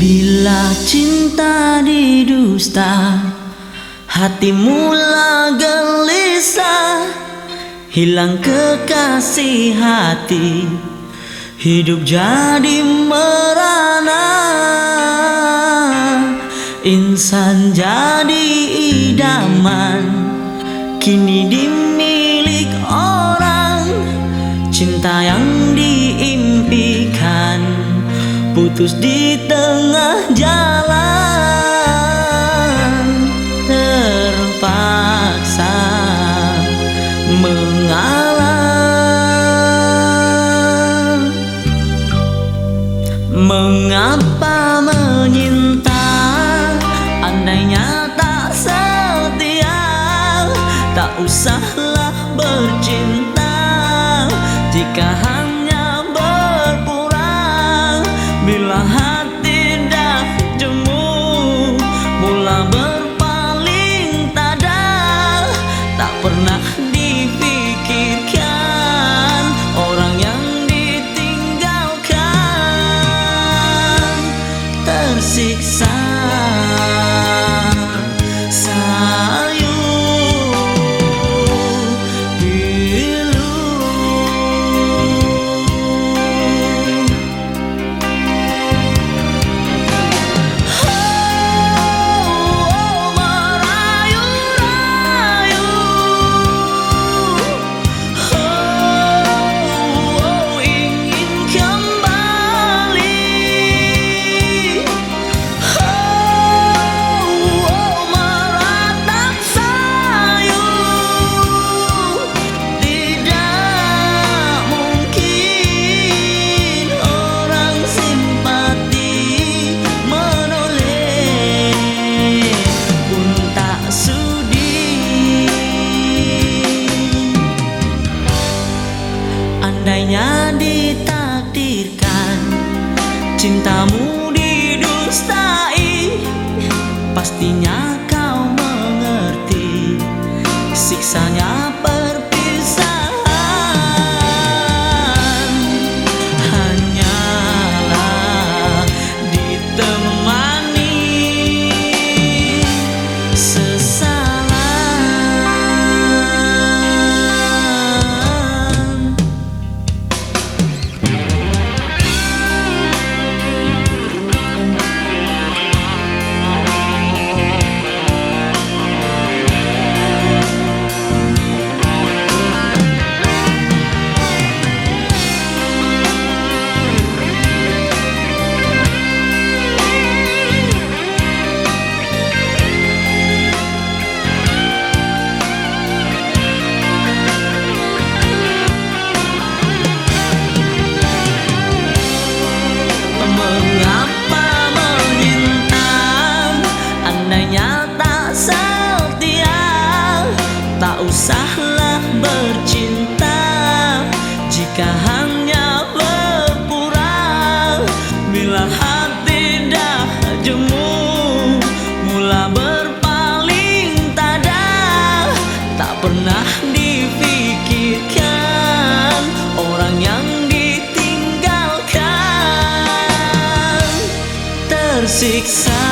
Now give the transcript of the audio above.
Bila cinta didusta Hati mula gelisah. Hilang kekasih hati Hidup jadi merana. Insan jadi idaman Kini dimilik orang. Cinta yang diimpikan Putus di tengah jalan Terpaksa mengalah. Mengapa menyinta? Andainya tak setia Tak usahlah bercinta. Jika Andainya ditakdirkan cintamu didustai Pastinya Usahlah bercinta Jika hanya berpura. Bila hati dah jemu Mula berpaling tada. Tak pernah difikirkan Orang yang ditinggalkan. Tersiksa